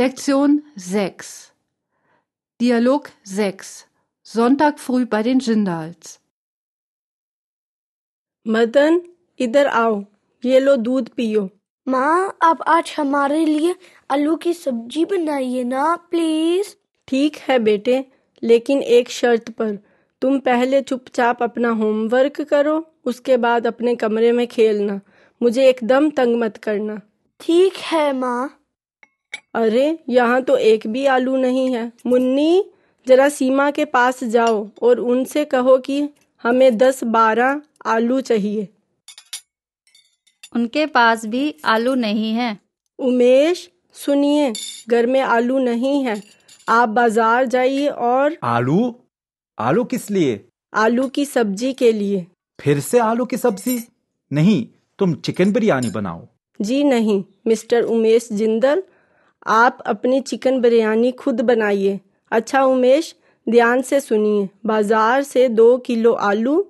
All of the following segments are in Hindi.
Lektion 6 Dialog 6 Sonntag früh bei den Jindals. Madan इधर आओ। ये लो दूध पियो। माँ आप आज हमारे लिए आलू की सब्ज़ी बनाइए ना प्लीज़। ठीक है बेटे लेकिन एक शर्त पर। तुम पहले चुपचाप अपना होमवर्क करो उसके बाद अपने कमरे में खेलना। मुझे एकदम तंग मत करना। ठीक है माँ। अरे यहाँ तो एक भी आलू नहीं है। मुन्नी जरा सीमा के पास जाओ और उनसे कहो कि हमें दस बारह आलू चाहिए। उनके पास भी आलू नहीं है। उमेश सुनिए घर में आलू नहीं है। आप बाज़ार जाइए और आलू? आलू किस लिए? आलू की सब्ज़ी के लिए। फिर से आलू की सब्ज़ी? नहीं तुम चिकन बिरयानी बनाओ। जी नहीं मिस्टर उमेश जिंदल आप अपनी चिकन बिरयानी खुद बनाइए। अच्छा उमेश ध्यान से सुनिए। बाज़ार से दो किलो आलू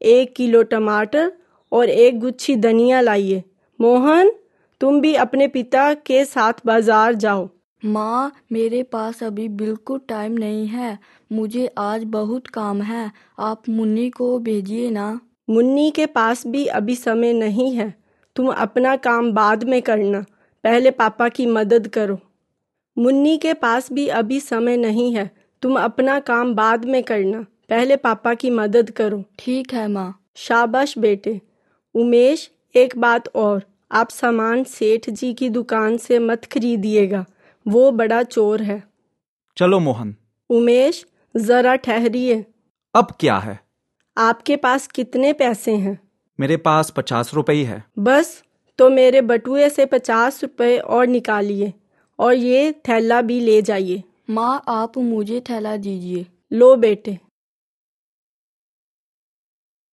एक किलो टमाटर और एक गुच्छी धनिया लाइए। मोहन तुम भी अपने पिता के साथ बाज़ार जाओ। माँ मेरे पास अभी बिल्कुल टाइम नहीं है। मुझे आज बहुत काम है। आप मुन्नी को भेजिए ना। मुन्नी के पास भी अभी समय नहीं है। तुम अपना काम बाद में करना। पहले पापा की मदद करो। मुन्नी के पास भी अभी समय नहीं है। तुम अपना काम बाद में करना। पहले पापा की मदद करो। ठीक है माँ। शाबाश बेटे। उमेश एक बात और। आप सामान सेठ जी की दुकान से मत खरीदिएगा। वो बड़ा चोर है। चलो मोहन। उमेश जरा ठहरिए। अब क्या है? आपके पास कितने पैसे हैं? मेरे पास पचास रुपए है बस तो मेरे बटुए से पचास रुपए और निकालिए। और ये थैला भी ले जाइए। माँ आप मुझे थैला दीजिए। लो बेटे।